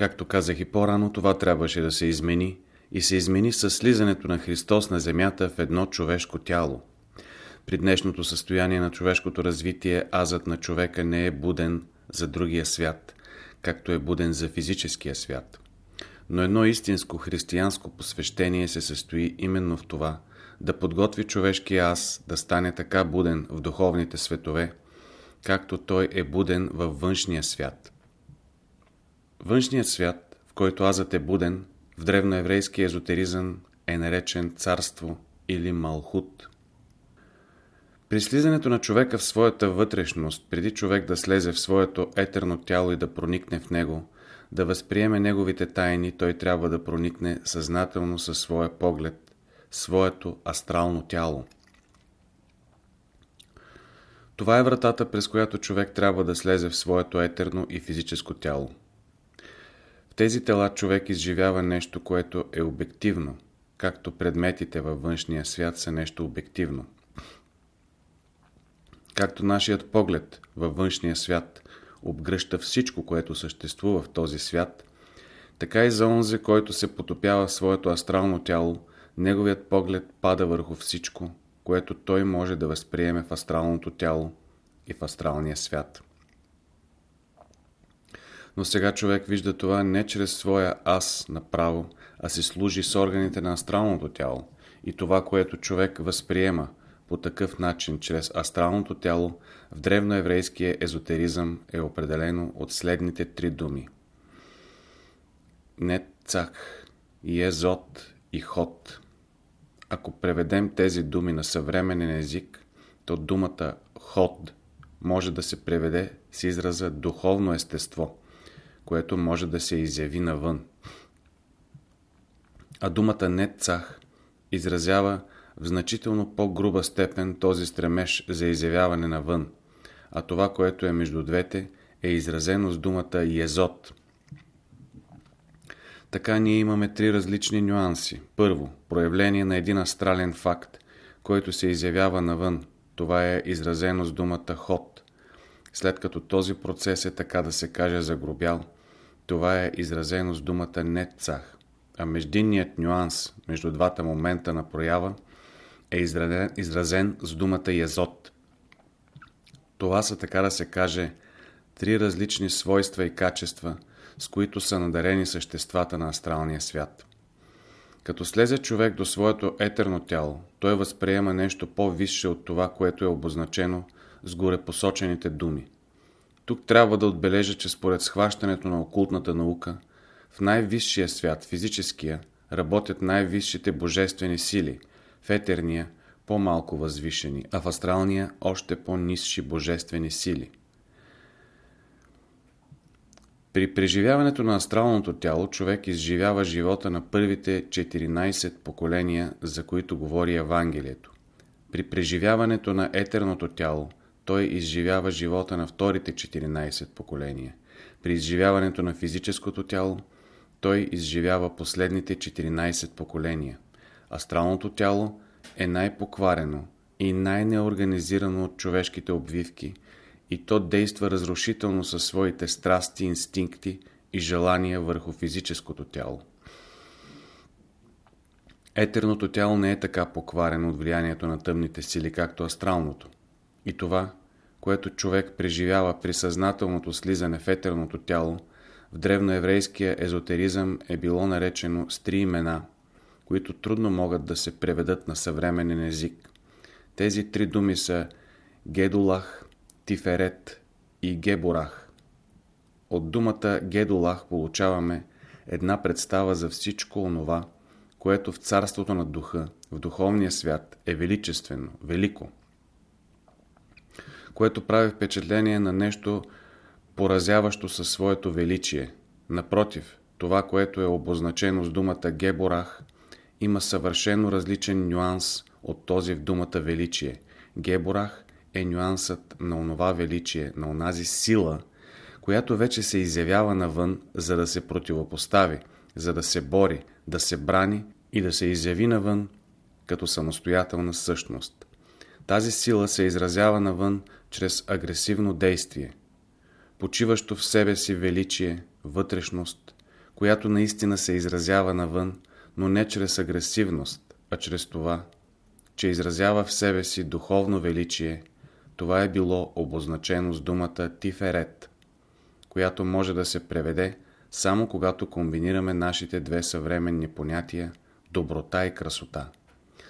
Както казах и по-рано, това трябваше да се измени и се измени с слизането на Христос на земята в едно човешко тяло. При днешното състояние на човешкото развитие азът на човека не е буден за другия свят, както е буден за физическия свят. Но едно истинско християнско посвещение се състои именно в това да подготви човешкия аз да стане така буден в духовните светове, както той е буден във външния свят. Външният свят, в който азът е буден, в древноеврейски езотеризъм е наречен царство или малхут. При слизането на човека в своята вътрешност, преди човек да слезе в своето етерно тяло и да проникне в него, да възприеме неговите тайни, той трябва да проникне съзнателно със своя поглед, своето астрално тяло. Това е вратата, през която човек трябва да слезе в своето етерно и физическо тяло. Тези тела човек изживява нещо, което е обективно, както предметите във външния свят са нещо обективно. Както нашият поглед във външния свят обгръща всичко, което съществува в този свят, така и за онзи, който се потопява в своето астрално тяло, неговият поглед пада върху всичко, което той може да възприеме в астралното тяло и в астралния свят. Но сега човек вижда това не чрез своя аз направо, а си служи с органите на астралното тяло. И това, което човек възприема по такъв начин, чрез астралното тяло, в древноеврейския езотеризъм е определено от следните три думи. Нецах, Езот и Ход. Ако преведем тези думи на съвременен език, то думата Ход може да се преведе с израза духовно естество, което може да се изяви навън. А думата Нецах изразява в значително по-груба степен този стремеж за изявяване навън, а това, което е между двете, е изразено с думата Езот. Така ние имаме три различни нюанси. Първо, проявление на един астрален факт, който се изявява навън. Това е изразено с думата ход. След като този процес е така да се каже загробял, това е изразено с думата нецах. А междинният нюанс между двата момента на проява е изразен, изразен с думата язот. Това са така да се каже три различни свойства и качества – с които са надарени съществата на астралния свят. Като слезе човек до своето етерно тяло, той възприема нещо по-висше от това, което е обозначено с горепосочените думи. Тук трябва да отбележа, че според схващането на окултната наука, в най-висшия свят, физическия, работят най-висшите божествени сили, в етерния – по-малко възвишени, а в астралния – още по-низши божествени сили – при преживяването на астралното тяло човек изживява живота на първите 14 поколения, за които говори Евангелието. При преживяването на етерното тяло той изживява живота на вторите 14 поколения. При изживяването на физическото тяло той изживява последните 14 поколения. Астралното тяло е най-покварено и най-неорганизирано от човешките обвивки – и то действа разрушително със своите страсти, инстинкти и желания върху физическото тяло. Етерното тяло не е така покварено от влиянието на тъмните сили, както астралното. И това, което човек преживява при съзнателното слизане в етерното тяло, в древноеврейския езотеризъм е било наречено с три имена, които трудно могат да се преведат на съвременен език. Тези три думи са Гедулах, Тиферет и Геборах. От думата Гедолах получаваме една представа за всичко онова, което в царството на духа, в духовния свят е величествено, велико, което прави впечатление на нещо поразяващо със своето величие. Напротив, това, което е обозначено с думата Геборах, има съвършено различен нюанс от този в думата величие. Геборах е нюансът на онова величие, на онази сила, която вече се изявява навън, за да се противопостави, за да се бори, да се брани и да се изяви навън като самостоятелна същност. Тази сила се изразява навън чрез агресивно действие, почиващо в себе си величие, вътрешност, която наистина се изразява навън, но не чрез агресивност, а чрез това, че изразява в себе си духовно величие, това е било обозначено с думата Тиферет, която може да се преведе само когато комбинираме нашите две съвременни понятия доброта и красота.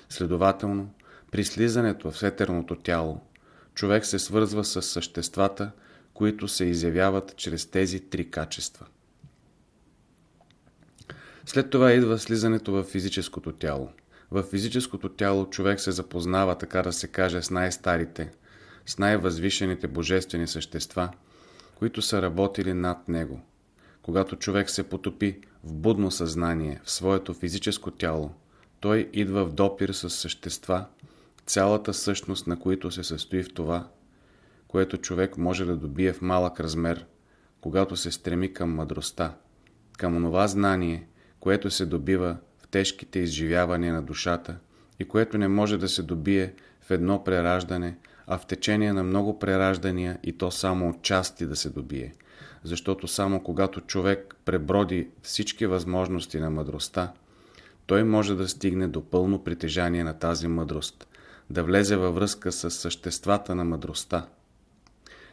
Следователно, при слизането в сетерното тяло, човек се свързва с съществата, които се изявяват чрез тези три качества. След това идва слизането в физическото тяло. В физическото тяло човек се запознава, така да се каже, с най-старите, с най-възвишените божествени същества, които са работили над него. Когато човек се потопи в будно съзнание, в своето физическо тяло, той идва в допир с същества, цялата същност на които се състои в това, което човек може да добие в малък размер, когато се стреми към мъдростта, към онова знание, което се добива в тежките изживявания на душата и което не може да се добие в едно прераждане, а в течение на много прераждания и то само от части да се добие. Защото само когато човек преброди всички възможности на мъдростта, той може да стигне до пълно притежание на тази мъдрост, да влезе във връзка с съществата на мъдростта.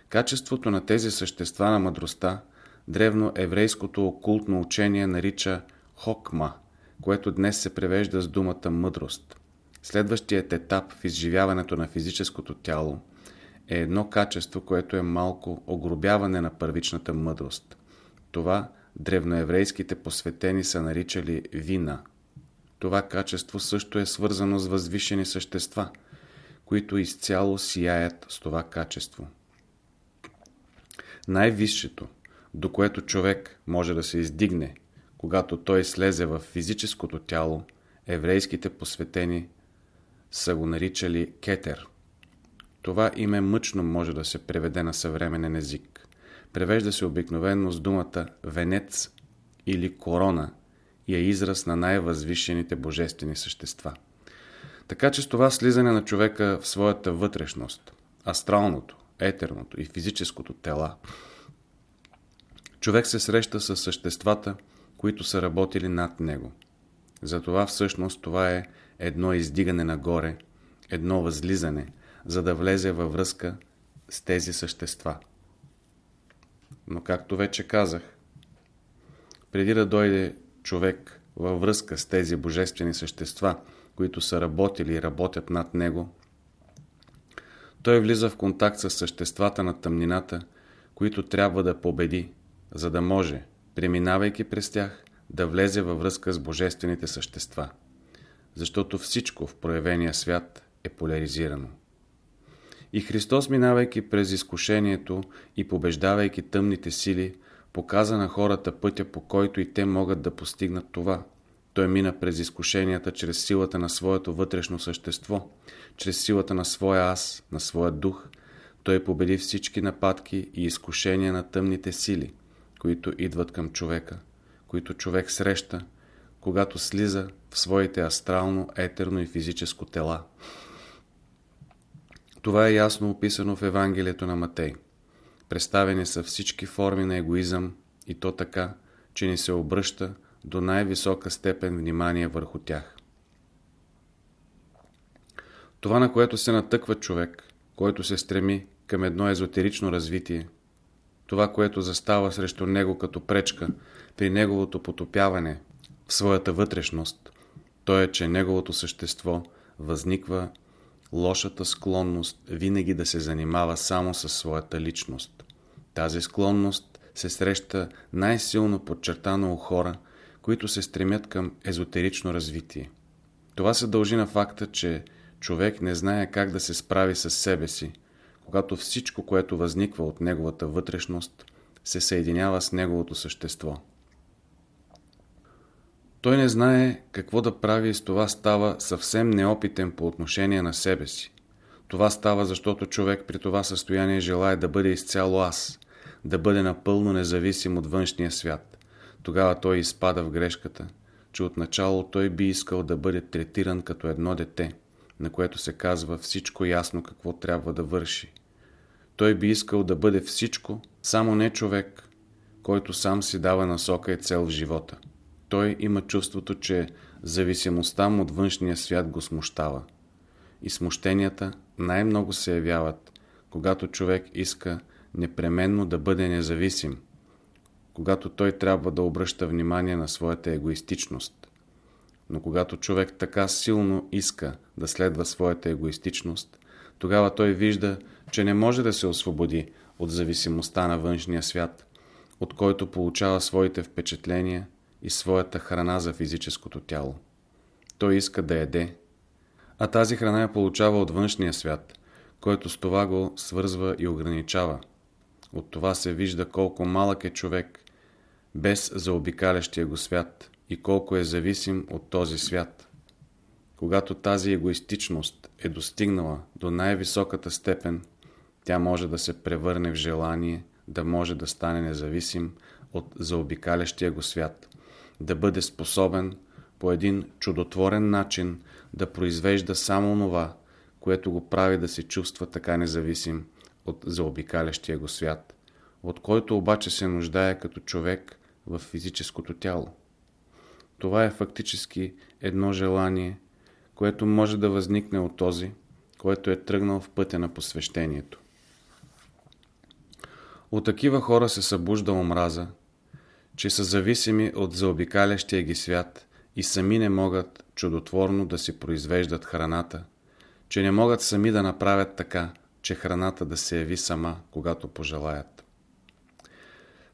Качеството на тези същества на мъдростта древно еврейското окултно учение нарича хокма, което днес се превежда с думата мъдрост. Следващият етап в изживяването на физическото тяло е едно качество, което е малко огробяване на първичната мъдрост. Това древноеврейските посветени са наричали вина. Това качество също е свързано с възвишени същества, които изцяло сияят с това качество. Най-висшето, до което човек може да се издигне, когато той слезе в физическото тяло, еврейските посветени са го наричали кетер. Това име мъчно може да се преведе на съвременен език. Превежда се обикновено с думата венец или корона и е израз на най-възвишените божествени същества. Така че с това слизане на човека в своята вътрешност, астралното, етерното и физическото тела, човек се среща с съществата, които са работили над него. Затова всъщност това е едно издигане нагоре, едно възлизане, за да влезе във връзка с тези същества. Но както вече казах, преди да дойде човек във връзка с тези божествени същества, които са работили и работят над него, той влиза в контакт с съществата на тъмнината, които трябва да победи, за да може, преминавайки през тях, да влезе във връзка с божествените същества. Защото всичко в проявения свят е поляризирано. И Христос, минавайки през изкушението и побеждавайки тъмните сили, показа на хората пътя, по който и те могат да постигнат това. Той мина през изкушенията чрез силата на своето вътрешно същество, чрез силата на своя аз, на своя дух. Той победи всички нападки и изкушения на тъмните сили, които идват към човека, които човек среща, когато слиза в своите астрално, етерно и физическо тела. Това е ясно описано в Евангелието на Матей. Представени са всички форми на егоизъм и то така, че ни се обръща до най-висока степен внимание върху тях. Това, на което се натъква човек, който се стреми към едно езотерично развитие, това, което застава срещу него като пречка при неговото потопяване в своята вътрешност, то е, че неговото същество възниква лошата склонност винаги да се занимава само със своята личност. Тази склонност се среща най-силно подчертано у хора, които се стремят към езотерично развитие. Това се дължи на факта, че човек не знае как да се справи с себе си, когато всичко, което възниква от неговата вътрешност, се съединява с неговото същество. Той не знае какво да прави и с това става съвсем неопитен по отношение на себе си. Това става, защото човек при това състояние желая да бъде изцяло аз, да бъде напълно независим от външния свят. Тогава той изпада в грешката, че отначало той би искал да бъде третиран като едно дете, на което се казва всичко ясно какво трябва да върши. Той би искал да бъде всичко, само не човек, който сам си дава насока и цел в живота. Той има чувството, че зависимостта му от външния свят го смущава. И смущенията най-много се явяват, когато човек иска непременно да бъде независим, когато той трябва да обръща внимание на своята егоистичност. Но когато човек така силно иска да следва своята егоистичност, тогава той вижда, че не може да се освободи от зависимостта на външния свят, от който получава своите впечатления и своята храна за физическото тяло. Той иска да еде, а тази храна я получава от външния свят, който с това го свързва и ограничава. От това се вижда колко малък е човек без заобикалящия го свят и колко е зависим от този свят. Когато тази егоистичност е достигнала до най-високата степен, тя може да се превърне в желание, да може да стане независим от заобикалящия го свят, да бъде способен по един чудотворен начин да произвежда само това, което го прави да се чувства така независим от заобикалящия го свят, от който обаче се нуждае като човек в физическото тяло. Това е фактически едно желание, което може да възникне от този, който е тръгнал в пътя на посвещението. От такива хора се събужда омраза, че са зависими от заобикалящия ги свят и сами не могат чудотворно да си произвеждат храната, че не могат сами да направят така, че храната да се яви сама, когато пожелаят.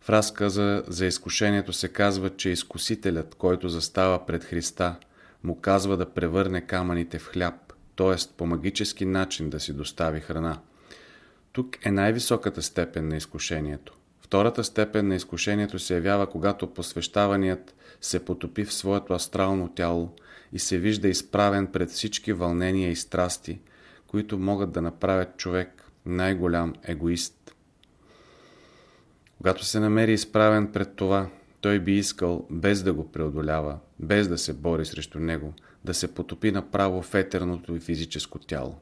В разказа за изкушението се казва, че изкусителят, който застава пред Христа, му казва да превърне камъните в хляб, т.е. по магически начин да си достави храна. Тук е най-високата степен на изкушението. Втората степен на изкушението се явява, когато посвещаваният се потопи в своето астрално тяло и се вижда изправен пред всички вълнения и страсти, които могат да направят човек най-голям егоист. Когато се намери изправен пред това, той би искал, без да го преодолява, без да се бори срещу него, да се потопи направо в етерното и физическо тяло.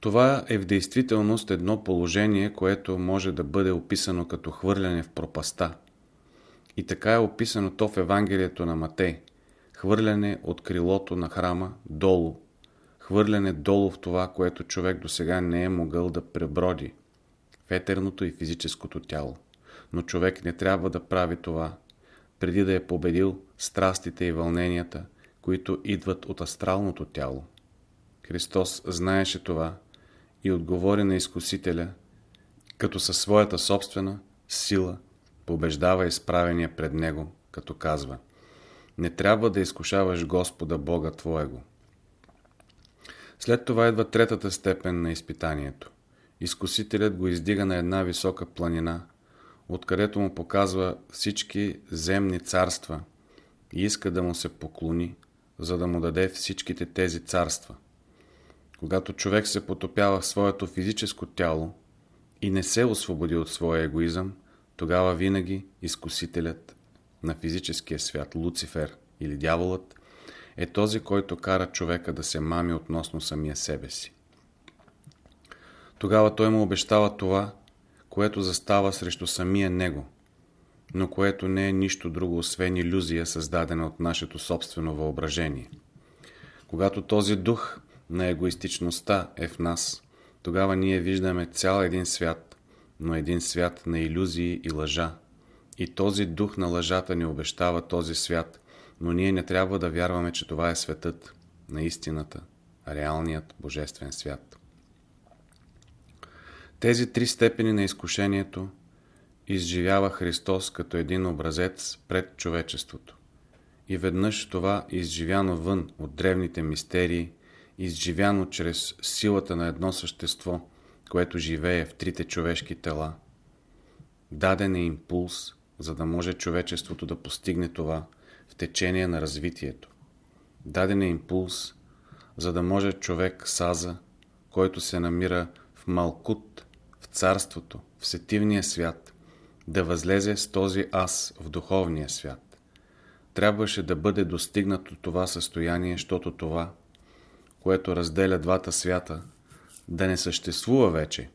Това е в действителност едно положение, което може да бъде описано като хвърляне в пропаста. И така е описано то в Евангелието на Матей. Хвърляне от крилото на храма долу. Хвърляне долу в това, което човек до сега не е могъл да преброди. В етерното и физическото тяло. Но човек не трябва да прави това, преди да е победил страстите и вълненията, които идват от астралното тяло. Христос знаеше това и отговори на изкусителя, като със своята собствена сила побеждава изправения пред него, като казва Не трябва да изкушаваш Господа Бога Твоего. След това идва третата степен на изпитанието. Изкусителят го издига на една висока планина, откъдето му показва всички земни царства и иска да му се поклони, за да му даде всичките тези царства – когато човек се потопява в своето физическо тяло и не се освободи от своя егоизъм, тогава винаги изкусителят на физическия свят, Луцифер или дяволът, е този, който кара човека да се мами относно самия себе си. Тогава той му обещава това, което застава срещу самия него, но което не е нищо друго, освен иллюзия, създадена от нашето собствено въображение. Когато този дух на егоистичността е в нас, тогава ние виждаме цял един свят, но един свят на иллюзии и лъжа. И този дух на лъжата ни обещава този свят, но ние не трябва да вярваме, че това е светът на истината, реалният божествен свят. Тези три степени на изкушението изживява Христос като един образец пред човечеството. И веднъж това изживяно вън от древните мистерии – изживяно чрез силата на едно същество, което живее в трите човешки тела. Даден е импулс, за да може човечеството да постигне това в течение на развитието. Даден е импулс, за да може човек Саза, който се намира в Малкут, царството, в сетивния свят, да възлезе с този аз в духовния свят. Трябваше да бъде достигнато това състояние, защото това – което разделя двата свята, да не съществува вече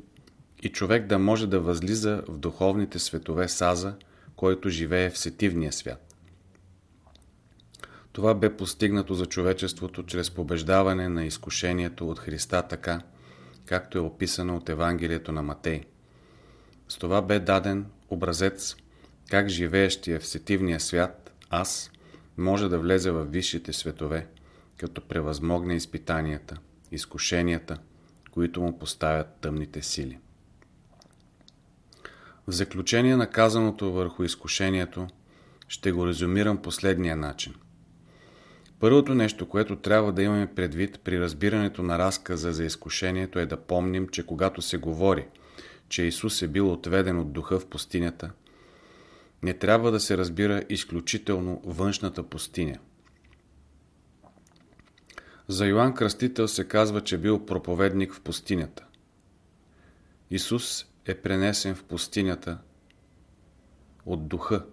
и човек да може да възлиза в духовните светове Саза, който живее в сетивния свят. Това бе постигнато за човечеството чрез побеждаване на изкушението от Христа така, както е описано от Евангелието на Матей. С това бе даден образец как живеещия в сетивния свят, аз, може да влезе в висшите светове, като превъзмогне изпитанията, изкушенията, които му поставят тъмните сили. В заключение на казаното върху изкушението, ще го резюмирам последния начин. Първото нещо, което трябва да имаме предвид при разбирането на разказа за изкушението е да помним, че когато се говори, че Исус е бил отведен от духа в пустинята, не трябва да се разбира изключително външната пустиня. За Йоанн Кръстител се казва, че бил проповедник в пустинята. Исус е пренесен в пустинята от духа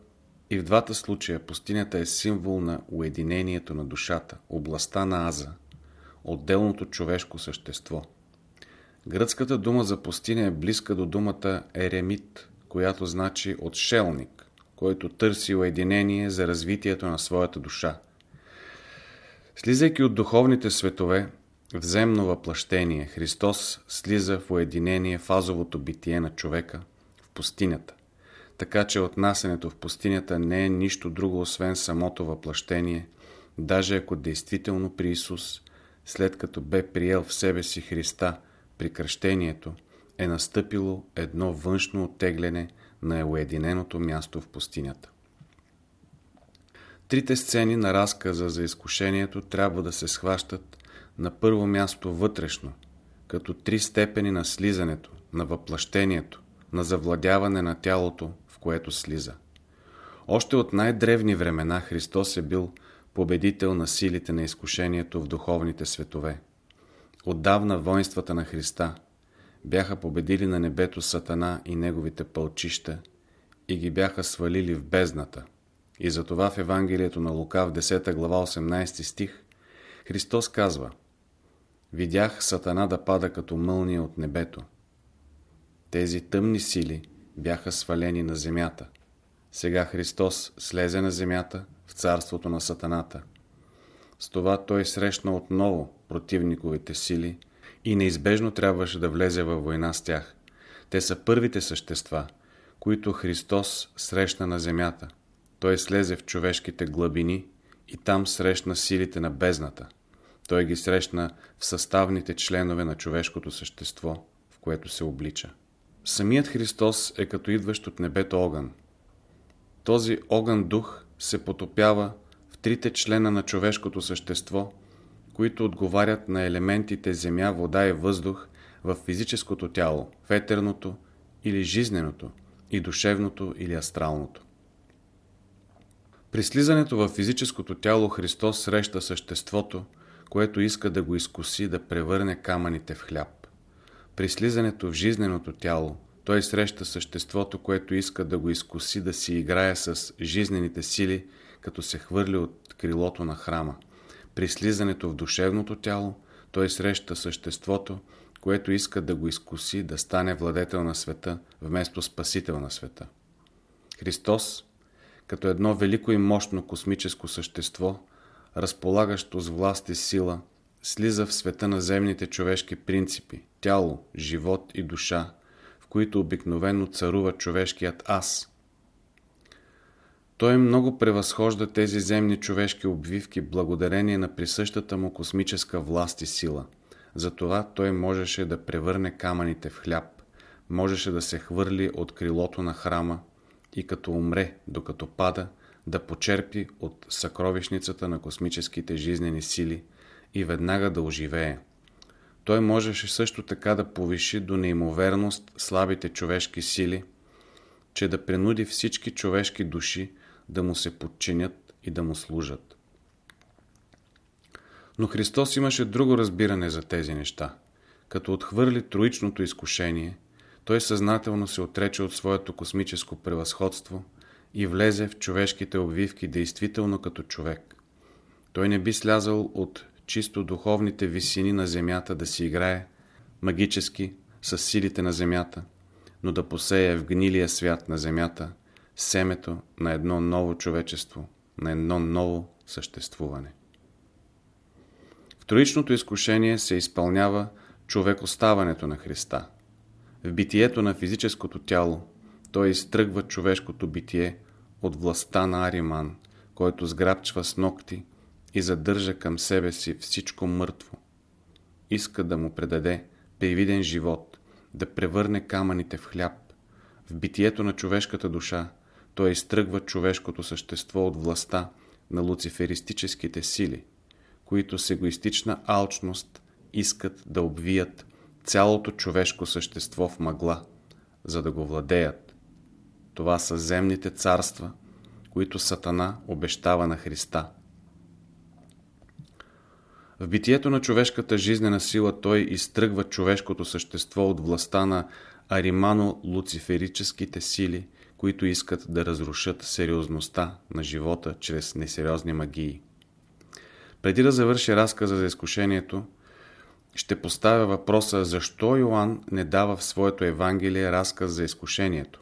и в двата случая пустинята е символ на уединението на душата, областта на Аза, отделното човешко същество. Гръцката дума за пустиня е близка до думата еремит, която значи отшелник, който търси уединение за развитието на своята душа. Слизайки от духовните светове, в земно въплъщение, Христос слиза в уединение фазовото битие на човека в пустинята. Така че отнасянето в пустинята не е нищо друго, освен самото въплъщение, даже ако действително при Исус, след като бе приел в себе си Христа при кръщението, е настъпило едно външно оттегляне на уединеното място в пустинята. Трите сцени на разказа за изкушението трябва да се схващат на първо място вътрешно, като три степени на слизането, на въплъщението, на завладяване на тялото, което слиза. Още от най-древни времена Христос е бил победител на силите на изкушението в духовните светове. Отдавна воинствата на Христа бяха победили на небето Сатана и неговите пълчища и ги бяха свалили в бездната. И затова в Евангелието на Лука в 10 глава 18 стих Христос казва – Видях Сатана да пада като мълния от небето. Тези тъмни сили бяха свалени на земята. Сега Христос слезе на земята в царството на Сатаната. С това той срещна отново противниковите сили и неизбежно трябваше да влезе във война с тях. Те са първите същества, които Христос срещна на земята. Той слезе в човешките глъбини и там срещна силите на бездната. Той ги срещна в съставните членове на човешкото същество, в което се облича. Самият Христос е като идващ от небето огън. Този огън дух се потопява в трите члена на човешкото същество, които отговарят на елементите земя, вода и въздух в физическото тяло, в етерното или жизненото и душевното или астралното. При слизането в физическото тяло Христос среща съществото, което иска да го изкуси да превърне камъните в хляб. При слизането в жизненото тяло, той среща съществото, което иска да го изкуси да си играе с жизнените сили, като се хвърли от крилото на храма. При слизането в душевното тяло, той среща съществото, което иска да го изкуси да стане владетел на света, вместо спасител на света. Христос, като едно велико и мощно космическо същество, разполагащо с власт и сила, слиза в света на земните човешки принципи, тяло, живот и душа, в които обикновено царува човешкият аз. Той много превъзхожда тези земни човешки обвивки благодарение на присъщата му космическа власт и сила. Затова той можеше да превърне камъните в хляб, можеше да се хвърли от крилото на храма и като умре, докато пада, да почерпи от съкровищницата на космическите жизнени сили и веднага да оживее. Той можеше също така да повиши до неимоверност слабите човешки сили, че да принуди всички човешки души да му се подчинят и да му служат. Но Христос имаше друго разбиране за тези неща. Като отхвърли троичното изкушение, той съзнателно се отрече от своето космическо превъзходство – и влезе в човешките обвивки действително като човек. Той не би слязал от чисто духовните висини на земята да си играе магически с силите на земята, но да посее в гнилия свят на земята семето на едно ново човечество, на едно ново съществуване. В троичното изкушение се изпълнява човекоставането на Христа. В битието на физическото тяло той изтръгва човешкото битие от властта на Ариман, който сграбчва с ногти и задържа към себе си всичко мъртво. Иска да му предаде привиден живот, да превърне камъните в хляб. В битието на човешката душа той изтръгва човешкото същество от властта на луциферистическите сили, които с егоистична алчност искат да обвият цялото човешко същество в мъгла, за да го владеят. Това са земните царства, които Сатана обещава на Христа. В битието на човешката жизнена сила той изтръгва човешкото същество от властта на аримано-луциферическите сили, които искат да разрушат сериозността на живота чрез несериозни магии. Преди да завърши разказа за изкушението, ще поставя въпроса защо Йоанн не дава в своето Евангелие разказ за изкушението.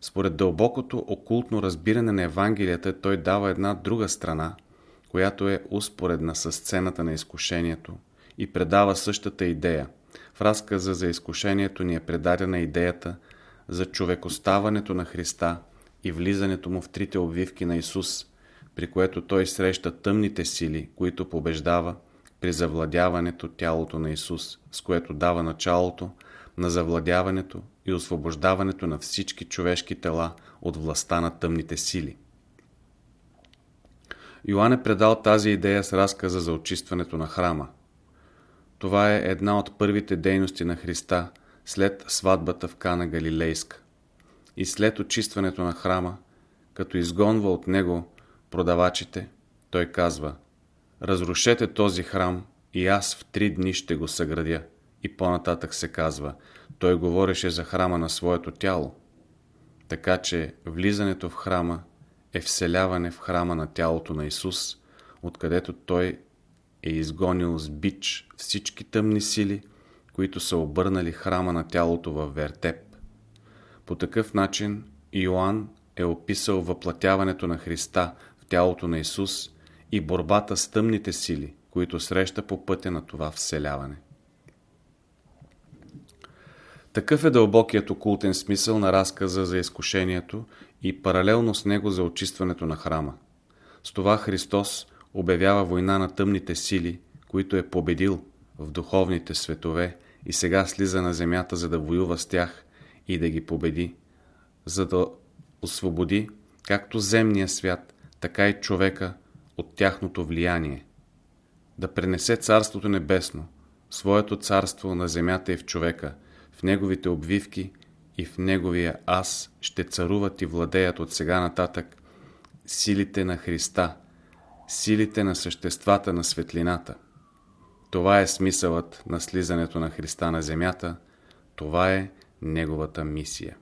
Според дълбокото окултно разбиране на Евангелията той дава една друга страна, която е успоредна с сцената на изкушението и предава същата идея. В разказа за изкушението ни е предадена идеята за човекоставането на Христа и влизането му в трите обвивки на Исус, при което той среща тъмните сили, които побеждава при завладяването тялото на Исус, с което дава началото на завладяването и освобождаването на всички човешки тела от властта на тъмните сили. Йоан е предал тази идея с разказа за очистването на храма. Това е една от първите дейности на Христа след сватбата в Кана Галилейска. И след очистването на храма, като изгонва от него продавачите, той казва Разрушете този храм и аз в три дни ще го съградя. И по-нататък се казва Той говореше за храма на своето тяло. Така че влизането в храма е вселяване в храма на тялото на Исус, откъдето Той е изгонил с бич всички тъмни сили, които са обърнали храма на тялото в вертеп. По такъв начин Йоанн е описал въплатяването на Христа в тялото на Исус и борбата с тъмните сили, които среща по пътя на това вселяване. Такъв е дълбокият окултен смисъл на разказа за изкушението и паралелно с него за очистването на храма. С това Христос обявява война на тъмните сили, които е победил в духовните светове и сега слиза на земята, за да воюва с тях и да ги победи, за да освободи както земния свят, така и човека от тяхното влияние. Да пренесе Царството Небесно, своето царство на земята и в човека, в неговите обвивки и в неговия аз ще царуват и владеят от сега нататък силите на Христа, силите на съществата на светлината. Това е смисълът на слизането на Христа на земята, това е Неговата мисия.